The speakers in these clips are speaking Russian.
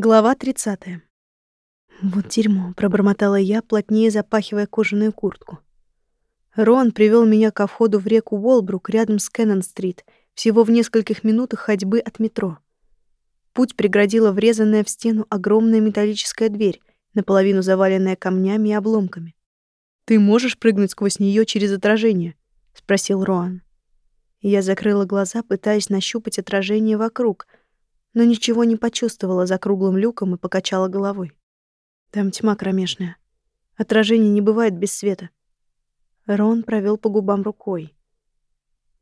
Глава 30. Вот дерьмо, пробормотала я, плотнее запахивая кожаную куртку. Рон привел меня ко входу в реку Уолбрук рядом с Кеннон-стрит, всего в нескольких минутах ходьбы от метро. Путь преградила врезанная в стену огромная металлическая дверь, наполовину заваленная камнями и обломками. «Ты можешь прыгнуть сквозь нее через отражение?» — спросил Роан. Я закрыла глаза, пытаясь нащупать отражение вокруг — но ничего не почувствовала за круглым люком и покачала головой. Там тьма кромешная. Отражений не бывает без света. Рон провел по губам рукой.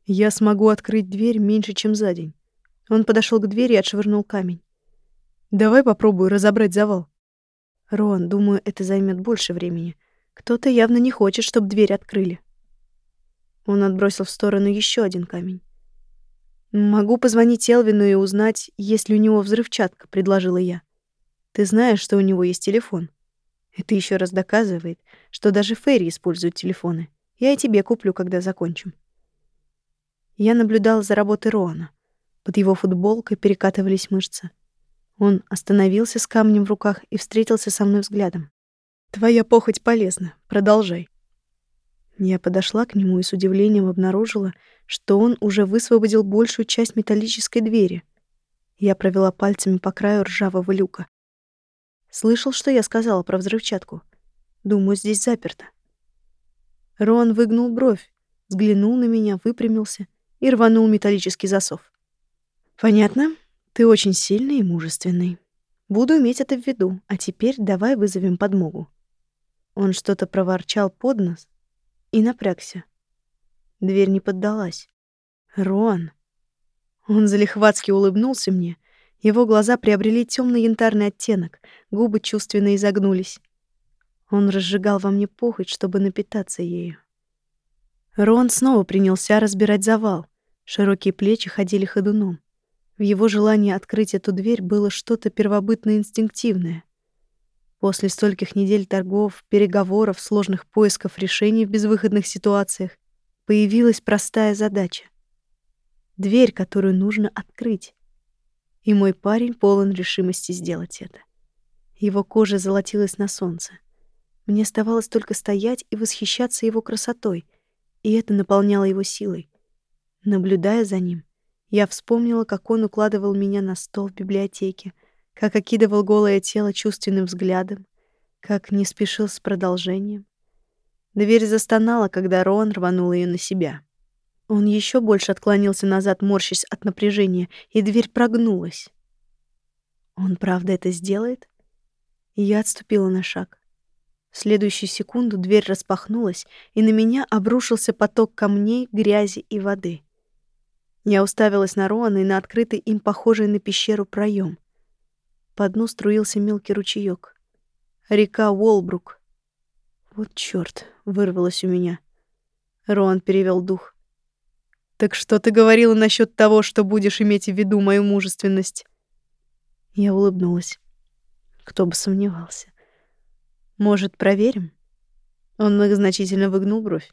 Я смогу открыть дверь меньше, чем за день. Он подошел к двери и отшвырнул камень. Давай попробую разобрать завал. Рон, думаю, это займет больше времени. Кто-то явно не хочет, чтобы дверь открыли. Он отбросил в сторону еще один камень. «Могу позвонить Элвину и узнать, есть ли у него взрывчатка», — предложила я. «Ты знаешь, что у него есть телефон. Это еще раз доказывает, что даже Ферри используют телефоны. Я и тебе куплю, когда закончим». Я наблюдала за работой Роана. Под его футболкой перекатывались мышцы. Он остановился с камнем в руках и встретился со мной взглядом. «Твоя похоть полезна. Продолжай». Я подошла к нему и с удивлением обнаружила, что он уже высвободил большую часть металлической двери. Я провела пальцами по краю ржавого люка. Слышал, что я сказала про взрывчатку? Думаю, здесь заперто. Рон выгнул бровь, взглянул на меня, выпрямился и рванул металлический засов. Понятно. Ты очень сильный и мужественный. Буду иметь это в виду. А теперь давай вызовем подмогу. Он что-то проворчал под нос и напрягся. Дверь не поддалась. Рон. Он залихватски улыбнулся мне. Его глаза приобрели темно янтарный оттенок, губы чувственно изогнулись. Он разжигал во мне похоть, чтобы напитаться ею. Рон снова принялся разбирать завал. Широкие плечи ходили ходуном. В его желании открыть эту дверь было что-то первобытно-инстинктивное. После стольких недель торгов, переговоров, сложных поисков решений в безвыходных ситуациях, появилась простая задача. Дверь, которую нужно открыть. И мой парень полон решимости сделать это. Его кожа золотилась на солнце. Мне оставалось только стоять и восхищаться его красотой, и это наполняло его силой. Наблюдая за ним, я вспомнила, как он укладывал меня на стол в библиотеке, как окидывал голое тело чувственным взглядом, как не спешил с продолжением. Дверь застонала, когда Рон рванул ее на себя. Он еще больше отклонился назад, морщась от напряжения, и дверь прогнулась. Он правда это сделает? Я отступила на шаг. В следующую секунду дверь распахнулась, и на меня обрушился поток камней, грязи и воды. Я уставилась на Роана и на открытый им похожий на пещеру проем. По дну струился мелкий ручеек. Река Уолбрук, вот чёрт, вырвалось у меня. Рон перевел дух. Так что ты говорила насчет того, что будешь иметь в виду мою мужественность? Я улыбнулась. Кто бы сомневался. Может, проверим? Он многозначительно выгнул бровь.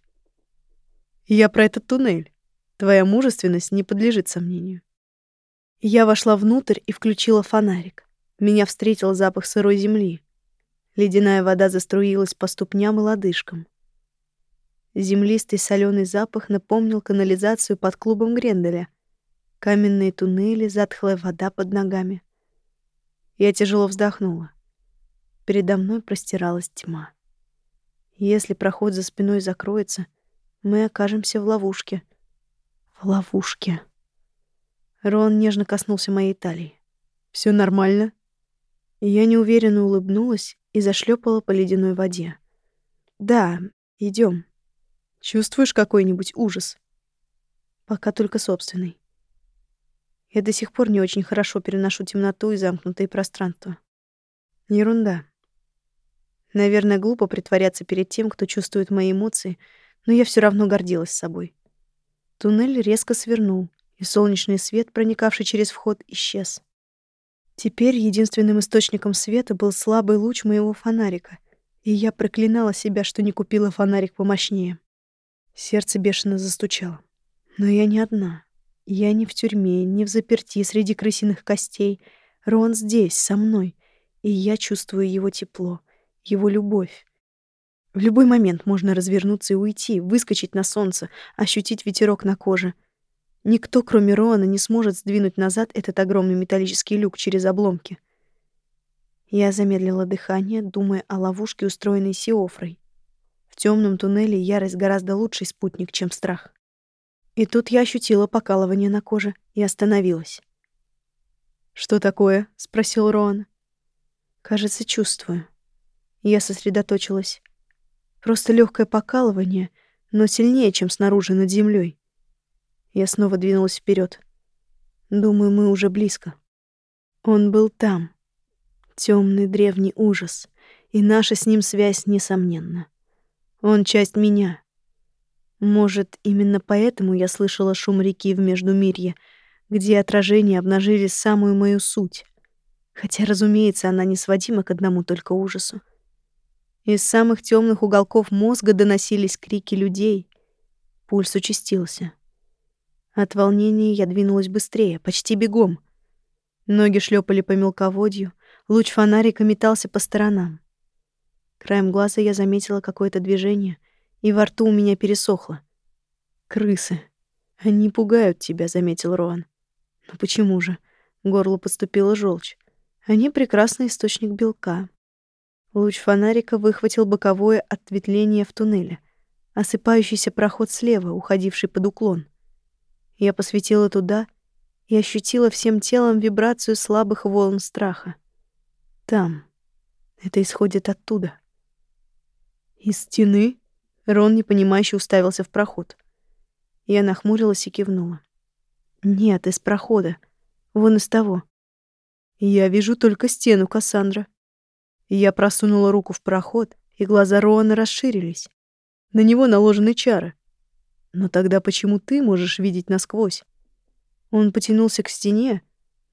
Я про этот туннель. Твоя мужественность не подлежит сомнению. Я вошла внутрь и включила фонарик. Меня встретил запах сырой земли. Ледяная вода заструилась по ступням и лодыжкам. Землистый соленый запах напомнил канализацию под клубом Гренделя. Каменные туннели, затхлая вода под ногами. Я тяжело вздохнула. Передо мной простиралась тьма. Если проход за спиной закроется, мы окажемся в ловушке. В ловушке. Рон нежно коснулся моей талии. Все нормально?» Я неуверенно улыбнулась и зашлепала по ледяной воде. «Да, идем. Чувствуешь какой-нибудь ужас?» «Пока только собственный. Я до сих пор не очень хорошо переношу темноту и замкнутые пространства. Ерунда. Наверное, глупо притворяться перед тем, кто чувствует мои эмоции, но я все равно гордилась собой. Туннель резко свернул, и солнечный свет, проникавший через вход, исчез. Теперь единственным источником света был слабый луч моего фонарика, и я проклинала себя, что не купила фонарик помощнее. Сердце бешено застучало. Но я не одна. Я не в тюрьме, не в заперти среди крысиных костей, Рон здесь, со мной, и я чувствую его тепло, его любовь. В любой момент можно развернуться и уйти, выскочить на солнце, ощутить ветерок на коже. Никто, кроме Роана, не сможет сдвинуть назад этот огромный металлический люк через обломки. Я замедлила дыхание, думая о ловушке, устроенной Сиофрой. В темном туннеле ярость гораздо лучший спутник, чем страх. И тут я ощутила покалывание на коже и остановилась. «Что такое?» — спросил Роан. «Кажется, чувствую». Я сосредоточилась. Просто легкое покалывание, но сильнее, чем снаружи над землей. Я снова двинулась вперед. Думаю, мы уже близко. Он был там. Темный древний ужас, и наша с ним связь несомненна. Он часть меня. Может, именно поэтому я слышала шум реки в Междумирье, где отражения обнажили самую мою суть. Хотя, разумеется, она не сводима к одному только ужасу. Из самых темных уголков мозга доносились крики людей. Пульс участился. От волнения я двинулась быстрее, почти бегом. Ноги шлепали по мелководью, луч фонарика метался по сторонам. Краем глаза я заметила какое-то движение, и во рту у меня пересохло. «Крысы. Они пугают тебя», — заметил Роан. «Но почему же?» — горло подступила желчь. «Они прекрасный источник белка». Луч фонарика выхватил боковое ответвление в туннеле, осыпающийся проход слева, уходивший под уклон. Я посветила туда и ощутила всем телом вибрацию слабых волн страха. Там. Это исходит оттуда. Из стены? Рон непонимающе уставился в проход. Я нахмурилась и кивнула. Нет, из прохода. Вон из того. Я вижу только стену, Кассандра. Я просунула руку в проход, и глаза Роана расширились. На него наложены чары. Но тогда почему ты можешь видеть насквозь? Он потянулся к стене,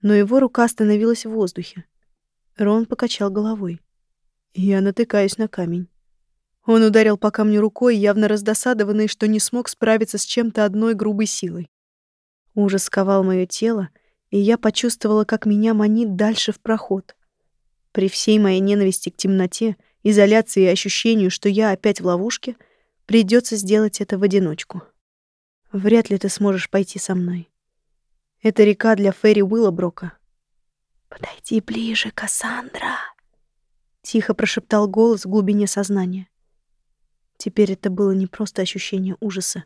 но его рука остановилась в воздухе. Рон покачал головой. Я натыкаюсь на камень. Он ударил по камню рукой, явно раздосадованный, что не смог справиться с чем-то одной грубой силой. Ужас сковал моё тело, и я почувствовала, как меня манит дальше в проход. При всей моей ненависти к темноте, изоляции и ощущению, что я опять в ловушке, придётся сделать это в одиночку. Вряд ли ты сможешь пойти со мной. Это река для Ферри Уиллоброка. «Подойди ближе, Кассандра!» — тихо прошептал голос в глубине сознания. Теперь это было не просто ощущение ужаса,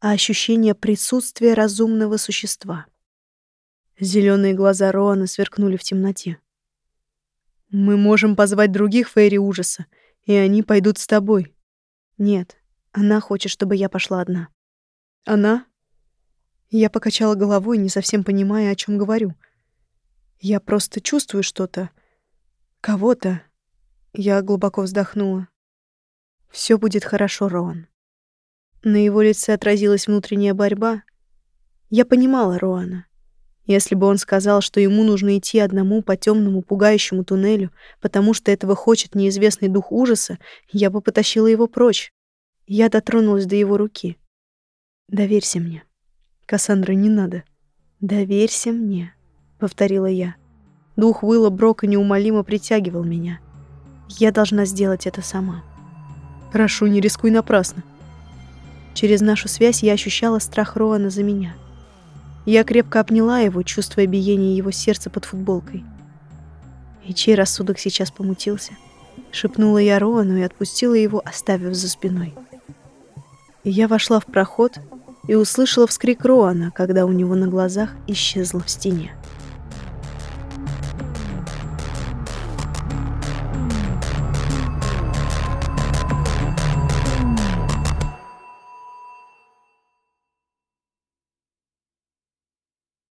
а ощущение присутствия разумного существа. Зеленые глаза Роана сверкнули в темноте. «Мы можем позвать других Фейри ужаса, и они пойдут с тобой». «Нет, она хочет, чтобы я пошла одна». «Она?» Я покачала головой, не совсем понимая, о чем говорю. «Я просто чувствую что-то. Кого-то». Я глубоко вздохнула. Все будет хорошо, Роан. На его лице отразилась внутренняя борьба. Я понимала Роана. Если бы он сказал, что ему нужно идти одному по темному пугающему туннелю, потому что этого хочет неизвестный дух ужаса, я бы потащила его прочь. Я дотронулась до его руки. «Доверься мне». «Кассандра, не надо». «Доверься мне», — повторила я. Дух Уилла Брока неумолимо притягивал меня. Я должна сделать это сама. Прошу, не рискуй напрасно. Через нашу связь я ощущала страх Роана за меня. Я крепко обняла его, чувствуя биение его сердца под футболкой. И чей рассудок сейчас помутился? Шепнула я Роану и отпустила его, оставив за спиной. Я вошла в проход и услышала вскрик Роана, когда у него на глазах исчезла в стене.